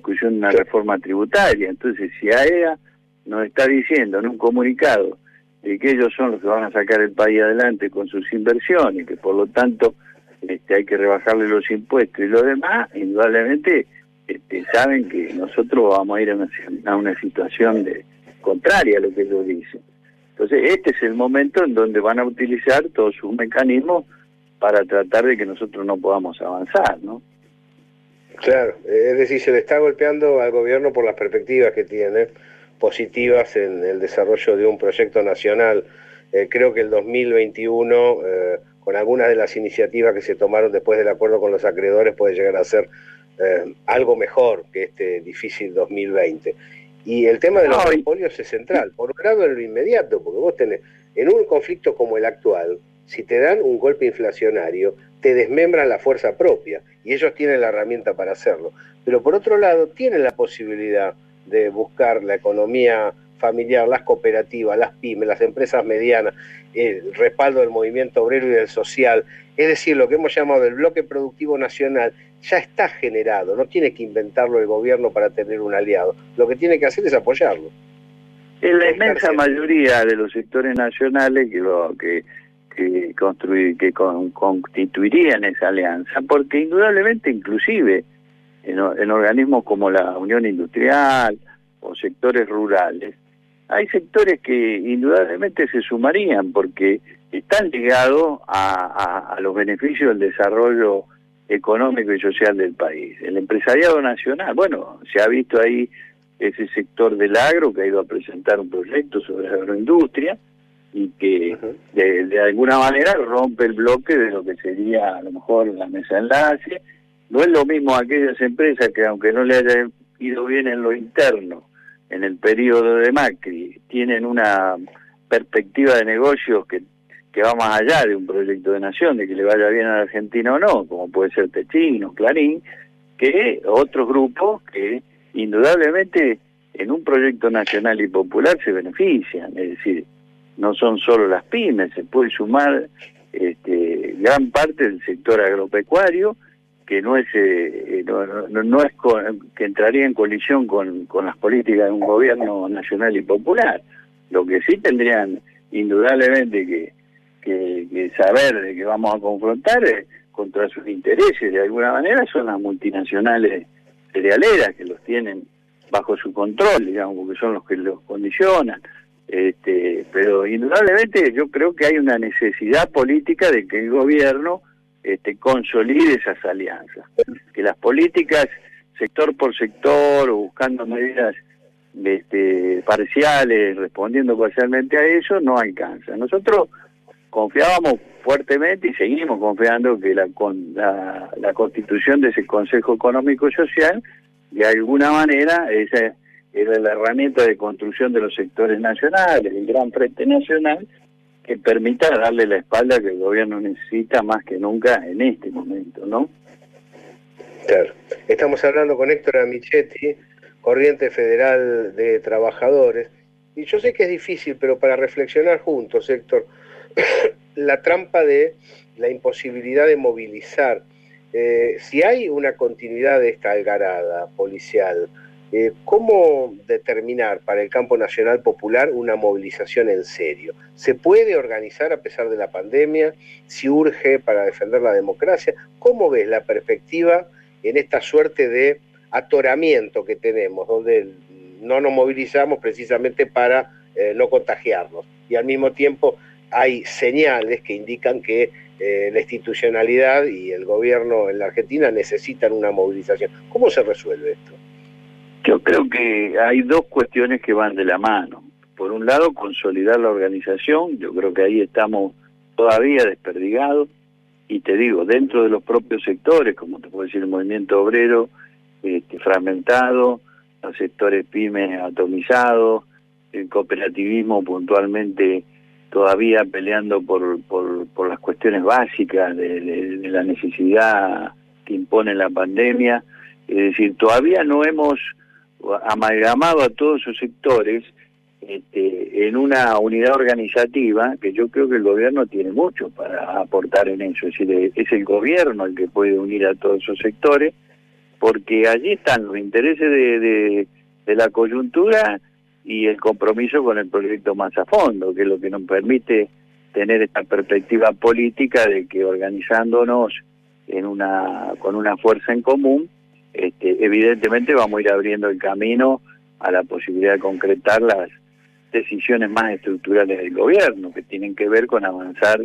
discusión de una reforma tributaria. Entonces, si AEA nos está diciendo en un comunicado de que ellos son los que van a sacar el país adelante con sus inversiones, que por lo tanto este, hay que rebajarle los impuestos y lo demás, indudablemente este, saben que nosotros vamos a ir a una, a una situación de contraria a lo que ellos dicen. Entonces, este es el momento en donde van a utilizar todos sus mecanismos para tratar de que nosotros no podamos avanzar, ¿no? Claro, es decir, se le está golpeando al gobierno por las perspectivas que tiene positivas en el desarrollo de un proyecto nacional. Eh, creo que el 2021, eh, con algunas de las iniciativas que se tomaron después del acuerdo con los acreedores, puede llegar a ser eh, algo mejor que este difícil 2020. Y el tema de los monopolios es central. Por un lado, en lo inmediato, porque vos tenés, en un conflicto como el actual, si te dan un golpe inflacionario, te desmembran la fuerza propia y ellos tienen la herramienta para hacerlo. Pero por otro lado, tienen la posibilidad de buscar la economía familiar, las cooperativas, las pymes, las empresas medianas, el respaldo del movimiento obrero y del social, es decir, lo que hemos llamado el bloque productivo nacional, ya está generado, no tiene que inventarlo el gobierno para tener un aliado, lo que tiene que hacer es apoyarlo. En la inmensa mayoría de los sectores nacionales que lo que que construir que constituirían esa alianza, porque indudablemente inclusive en, organismos como la Unión Industrial o sectores rurales, hay sectores que indudablemente se sumarían porque están ligados a, a, los beneficios del desarrollo económico y social del país. El empresariado nacional, bueno, se ha visto ahí ese sector del agro que ha ido a presentar un proyecto sobre agroindustria, y que de, alguna manera rompe el bloque de lo que sería a lo mejor la mesa de enlace. No es lo mismo aquellas empresas que aunque no le haya ido bien en lo interno, en el periodo de Macri, tienen una perspectiva de negocios que, que va más allá de un proyecto de nación, de que le vaya bien a la Argentina o no, como puede ser Techino, Clarín, que otros grupos que indudablemente en un proyecto nacional y popular se benefician, es decir, no son solo las pymes, se puede sumar este, gran parte del sector agropecuario que no es eh, no, no, es que entraría en colisión con, con las políticas de un gobierno nacional y popular. Lo que sí tendrían indudablemente que, que, saber de que vamos a confrontar eh, contra sus intereses de alguna manera son las multinacionales cerealeras que los tienen bajo su control, digamos, porque son los que los condicionan. Este, pero indudablemente yo creo que hay una necesidad política de que el gobierno este, consolide esas alianzas, que las políticas sector por sector o buscando medidas este, parciales, respondiendo parcialmente a eso, no alcanza. Nosotros confiábamos fuertemente y seguimos confiando que la, la, la constitución de ese Consejo Económico y Social, de alguna manera, esa era la herramienta de construcción de los sectores nacionales, el gran frente nacional, que permita darle la espalda que el gobierno necesita más que nunca en este momento, ¿no? Claro. Estamos hablando con Héctor Amichetti, Corriente Federal de Trabajadores, y yo sé que es difícil, pero para reflexionar juntos, Héctor, la trampa de la imposibilidad de movilizar. Eh, si hay una continuidad de esta algarada policial, eh, ¿Cómo determinar para el campo nacional popular una movilización en serio? ¿Se puede organizar a pesar de la pandemia? ¿Si urge para defender la democracia? ¿Cómo ves la perspectiva en esta suerte de atoramiento que tenemos, donde no nos movilizamos precisamente para eh, no contagiarnos? Y al mismo tiempo hay señales que indican que eh, la institucionalidad y el gobierno en la Argentina necesitan una movilización. ¿Cómo se resuelve esto? Yo creo que hay dos cuestiones que van de la mano. Por un lado, consolidar la organización, yo creo que ahí estamos todavía desperdigados, y te digo, dentro de los propios sectores, como te puedo decir el movimiento obrero, este, fragmentado, los sectores pymes atomizados, el cooperativismo puntualmente todavía peleando por, por, por las cuestiones básicas de, de la necesidad que impone la pandemia. Es decir, todavía no hemos amalgamado a todos sus sectores este, en una unidad organizativa que yo creo que el gobierno tiene mucho para aportar en eso. Es decir, es el gobierno el que puede unir a todos esos sectores porque allí están los intereses de, de, la coyuntura y el compromiso con el proyecto más a fondo, que es lo que nos permite tener esta perspectiva política de que organizándonos en una con una fuerza en común, este, evidentemente vamos a ir abriendo el camino a la posibilidad de concretar las decisiones más estructurales del gobierno, que tienen que ver con avanzar,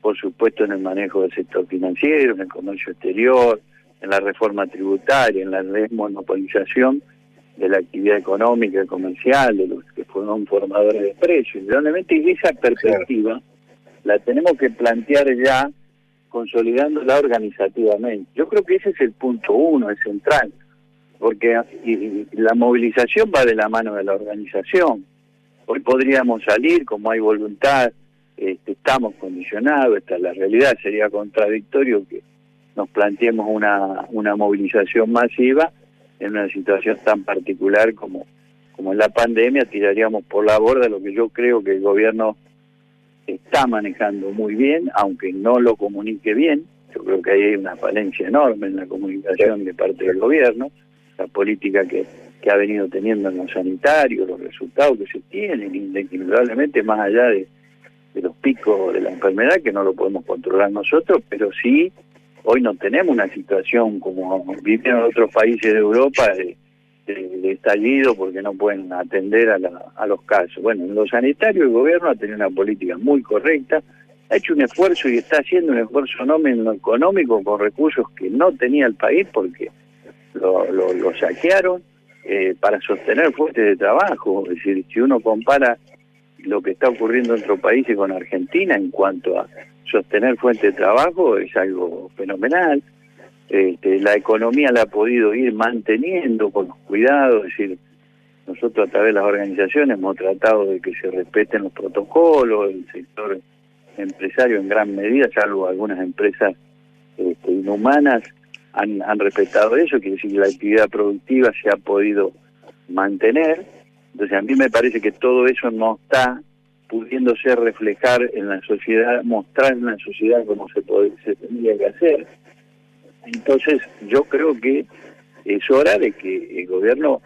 por supuesto, en el manejo del sector financiero, en el comercio exterior, en la reforma tributaria, en la desmonopolización de la actividad económica y comercial, de los que fueron formadores de precios. Realmente esa perspectiva la tenemos que plantear ya consolidándola organizativamente. Yo creo que ese es el punto uno, es central, porque la movilización va de la mano de la organización. Hoy podríamos salir, como hay voluntad, este, estamos condicionados, esta es la realidad, sería contradictorio que nos planteemos una, una movilización masiva en una situación tan particular como, como la pandemia, tiraríamos por la borda lo que yo creo que el gobierno está manejando muy bien, aunque no lo comunique bien. Yo creo que hay una falencia enorme en la comunicación de parte del gobierno, la política que, que ha venido teniendo en lo sanitario, los resultados que se tienen, indudablemente más allá de, de los picos de la enfermedad, que no lo podemos controlar nosotros, pero sí Hoy no tenemos una situación como viven otros países de Europa de, estallido porque no pueden atender a, a los casos. Bueno, en lo sanitario el gobierno ha tenido una política muy correcta, ha hecho un esfuerzo y está haciendo un esfuerzo no en lo económico con recursos que no tenía el país porque lo, lo, saquearon eh, para sostener fuentes de trabajo. Es decir, si uno compara lo que está ocurriendo en otros países con Argentina en cuanto a sostener fuente de trabajo es algo fenomenal. Este, la economía la ha podido ir manteniendo con los cuidados, es decir, nosotros a través de las organizaciones hemos tratado de que se respeten los protocolos, el sector empresario en gran medida, salvo algunas empresas este, inhumanas, han, han respetado eso, quiere decir que la actividad productiva se ha podido mantener. Entonces a mí me parece que todo eso no está pudiéndose reflejar en la sociedad, mostrar en la sociedad cómo se, se tendría que hacer. Entonces yo creo que es hora de que el gobierno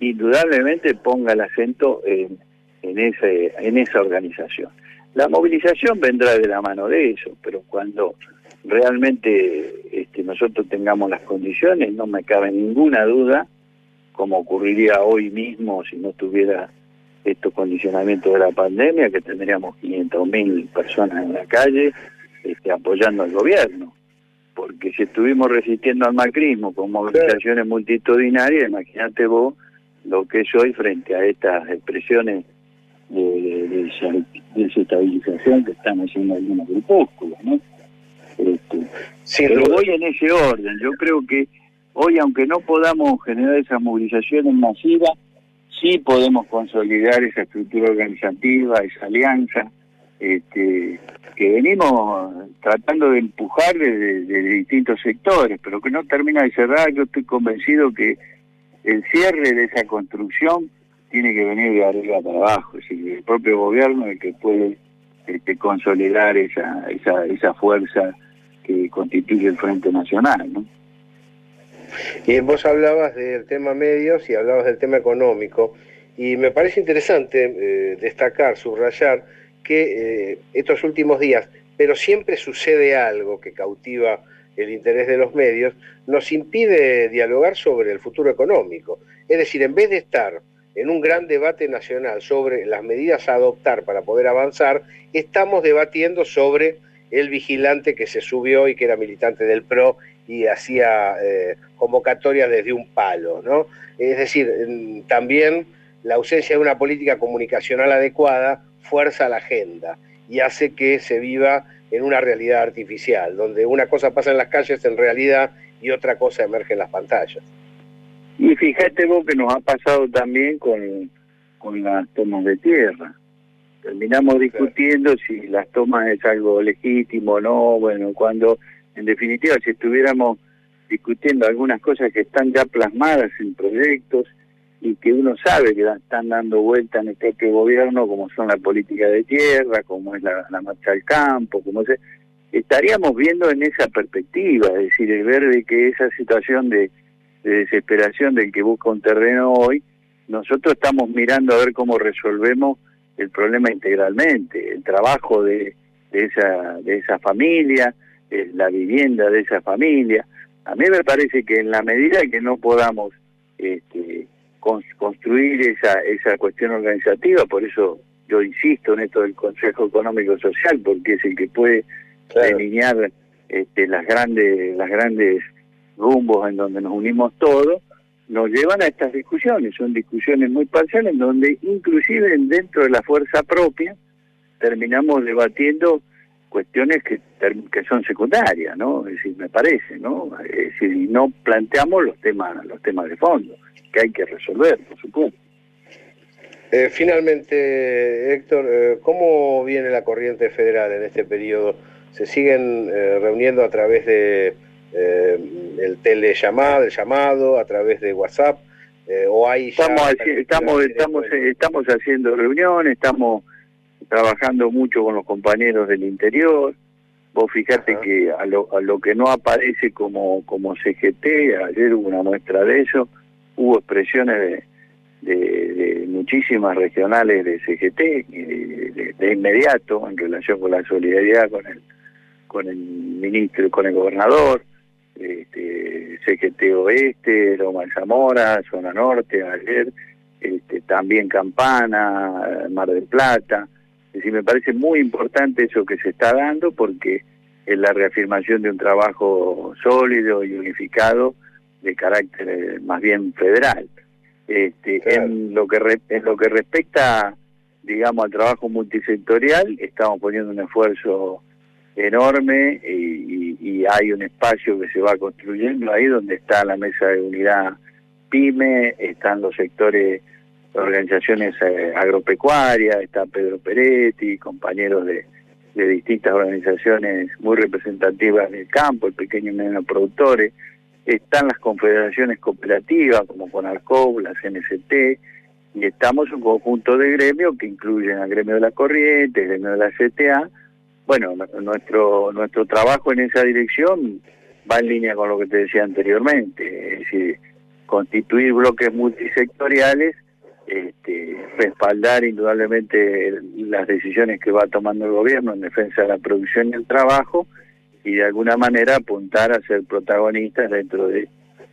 indudablemente ponga el acento en, en, ese, en esa organización. La movilización vendrá de la mano de eso, pero cuando realmente este, nosotros tengamos las condiciones, no me cabe ninguna duda, como ocurriría hoy mismo si no tuviera estos condicionamientos de la pandemia, que tendríamos 500.000 personas en la calle este, apoyando al gobierno. Porque si estuvimos resistiendo al macrismo con movilizaciones multitudinarias, imagínate vos lo que es hoy frente a estas expresiones de, desestabilización que están haciendo algunos grupúsculos, ¿no? Este, pero voy en ese orden. Yo creo que hoy, aunque no podamos generar esas movilizaciones masivas, sí podemos consolidar esa estructura organizativa, esa alianza, este, que venimos tratando de empujar desde, distintos sectores, pero que no termina de cerrar. Yo estoy convencido que el cierre de esa construcción tiene que venir de arriba para abajo, es decir, el propio gobierno es el que puede este, consolidar esa, esa, esa fuerza que constituye el Frente Nacional, ¿no? Y vos hablabas del tema medios y hablabas del tema económico, y me parece interesante eh, destacar, subrayar, que eh, estos últimos días, pero siempre sucede algo que cautiva el interés de los medios, nos impide dialogar sobre el futuro económico. Es decir, en vez de estar en un gran debate nacional sobre las medidas a adoptar para poder avanzar, estamos debatiendo sobre el vigilante que se subió y que era militante del PRO y hacía eh, convocatorias desde un palo, ¿no? Es decir, también la ausencia de una política comunicacional adecuada fuerza la agenda y hace que se viva en una realidad artificial, donde una cosa pasa en las calles en realidad y otra cosa emerge en las pantallas. Y fíjate vos que nos ha pasado también con, con las tomas de tierra. Terminamos discutiendo si las tomas es algo legítimo o no, bueno, cuando en definitiva, si estuviéramos discutiendo algunas cosas que están ya plasmadas en proyectos y que uno sabe que están dando vuelta en el propio gobierno, como son la política de tierra, como es la, marcha al campo, como es, estaríamos viendo en esa perspectiva, es decir, el ver de que esa situación de, de desesperación del que busca un terreno hoy, nosotros estamos mirando a ver cómo resolvemos el problema integralmente, el trabajo de, de esa, de esa familia, eh, la vivienda de esa familia. A mí me parece que en la medida que no podamos este, construir esa, esa cuestión organizativa, por eso yo insisto en esto del Consejo Económico Social, porque es el que puede delinear este, las grandes las grandes rumbos en donde nos unimos todos, nos llevan a estas discusiones. Son discusiones muy parciales en donde inclusive dentro de la fuerza propia terminamos debatiendo cuestiones que, que son secundarias, ¿no? Es decir, me parece, ¿no? Es decir, no planteamos los temas los temas de fondo que hay que resolver, por supuesto. Eh, finalmente, Héctor, eh, ¿cómo viene la corriente federal en este periodo? ¿Se siguen eh, reuniendo a través de el telellamado, el llamado, a través de WhatsApp? ¿O hay estamos, estamos, estamos, estamos haciendo reuniones, estamos trabajando mucho con los compañeros del interior. Vos fijate que a lo, a lo que no aparece como, como CGT, ayer hubo una muestra de eso, hubo expresiones de, de, muchísimas regionales de CGT de, inmediato en relación con la solidaridad con el con el ministro, con el gobernador, este, CGT Oeste, Loma Zamora, Zona Norte, ayer, este, también Campana, Mar del Plata. Es decir, me parece muy importante eso que se está dando porque es la reafirmación de un trabajo sólido y unificado de carácter eh, más bien federal. Este, en lo que en lo que respecta, digamos, al trabajo multisectorial, estamos poniendo un esfuerzo enorme y, y, hay un espacio que se va construyendo ahí donde está la mesa de unidad PYME, están los sectores, organizaciones eh, agropecuarias, está Pedro Peretti, compañeros de, de distintas organizaciones muy representativas del campo, el pequeño y medio productores, están las confederaciones cooperativas como CONARCOB, la CNCT, y estamos un conjunto de gremios que incluyen al gremio de la corriente, el gremio de la CTA. Bueno, nuestro, nuestro trabajo en esa dirección va en línea con lo que te decía anteriormente, es decir, constituir bloques multisectoriales, este, respaldar indudablemente las decisiones que va tomando el gobierno en defensa de la producción y el trabajo, y de alguna manera apuntar a ser protagonistas dentro de,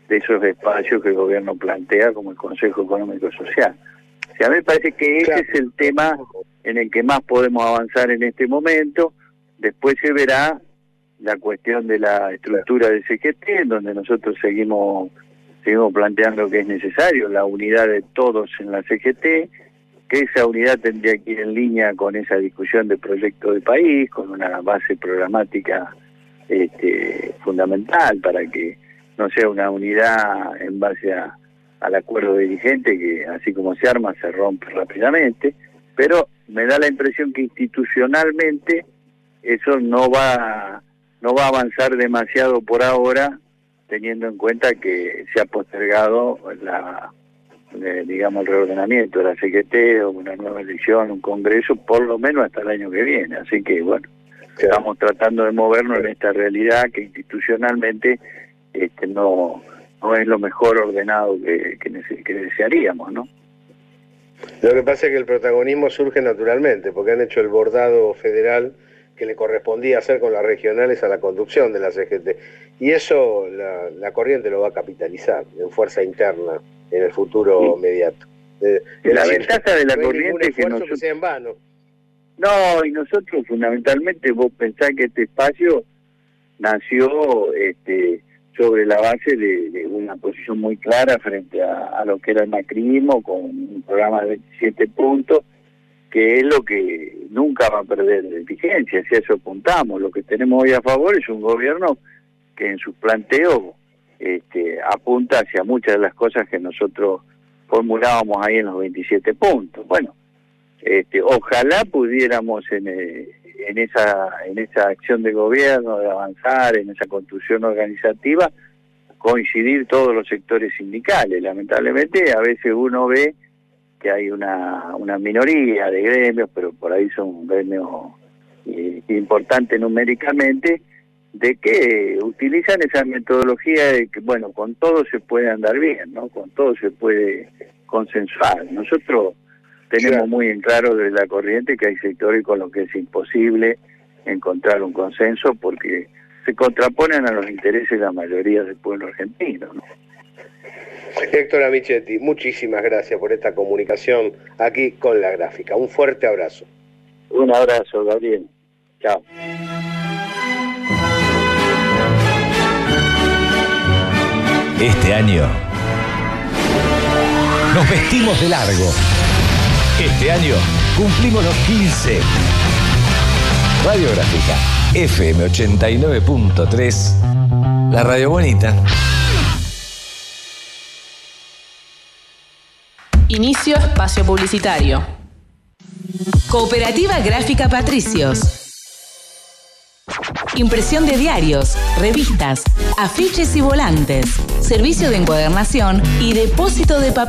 esos espacios que el gobierno plantea como el Consejo Económico Social. O sea, a mí me parece que ese es el tema en el que más podemos avanzar en este momento. Después se verá la cuestión de la estructura del CGT, en donde nosotros seguimos seguimos planteando que es necesario la unidad de todos en la CGT, que esa unidad tendría que ir en línea con esa discusión de proyecto de país, con una base programática este, fundamental para que no sea una unidad en base al acuerdo dirigente que así como se arma se rompe rápidamente, pero me da la impresión que institucionalmente eso no va no va a avanzar demasiado por ahora teniendo en cuenta que se ha postergado la eh, digamos el reordenamiento de la CGT o una nueva elección, un congreso, por lo menos hasta el año que viene. Así que bueno, Estamos tratando de movernos en esta realidad que institucionalmente este, no, no es lo mejor ordenado que, que, desearíamos, ¿no? Lo que pasa es que el protagonismo surge naturalmente, porque han hecho el bordado federal que le correspondía hacer con las regionales a la conducción de la CGT. Y eso la, corriente lo va a capitalizar en fuerza interna en el futuro inmediato. Eh, la ventaja de la corriente es que, no sea en vano. No, y nosotros fundamentalmente, vos pensás que este espacio nació este, sobre la base de, una posición muy clara frente a, lo que era el macrismo, con un programa de 27 puntos, que es lo que nunca va a perder de vigencia, si a eso apuntamos. Lo que tenemos hoy a favor es un gobierno que en sus planteos este, apunta hacia muchas de las cosas que nosotros formulábamos ahí en los 27 puntos. Bueno, este, ojalá pudiéramos en, eh, en, esa, en esa acción de gobierno, de avanzar, en esa construcción organizativa, coincidir todos los sectores sindicales. Lamentablemente a veces uno ve que hay una, una minoría de gremios, pero por ahí son gremios eh, importantes numéricamente, de que utilizan esa metodología de que, bueno, con todo se puede andar bien, ¿no? Con todo se puede consensuar. Nosotros tenemos muy en claro de la corriente que hay sectores con los que es imposible encontrar un consenso porque se contraponen a los intereses de la mayoría del pueblo argentino, ¿no? Héctor Amichetti, muchísimas gracias por esta comunicación aquí con la gráfica. Un fuerte abrazo. Un abrazo, Gabriel. Chao. Este año nos vestimos de largo. Este año cumplimos los 15. Radiográfica FM 89.3. La radio bonita. Inicio espacio publicitario. Cooperativa Gráfica Patricios. Impresión de diarios, revistas, afiches y volantes. Servicio de encuadernación y depósito de papel.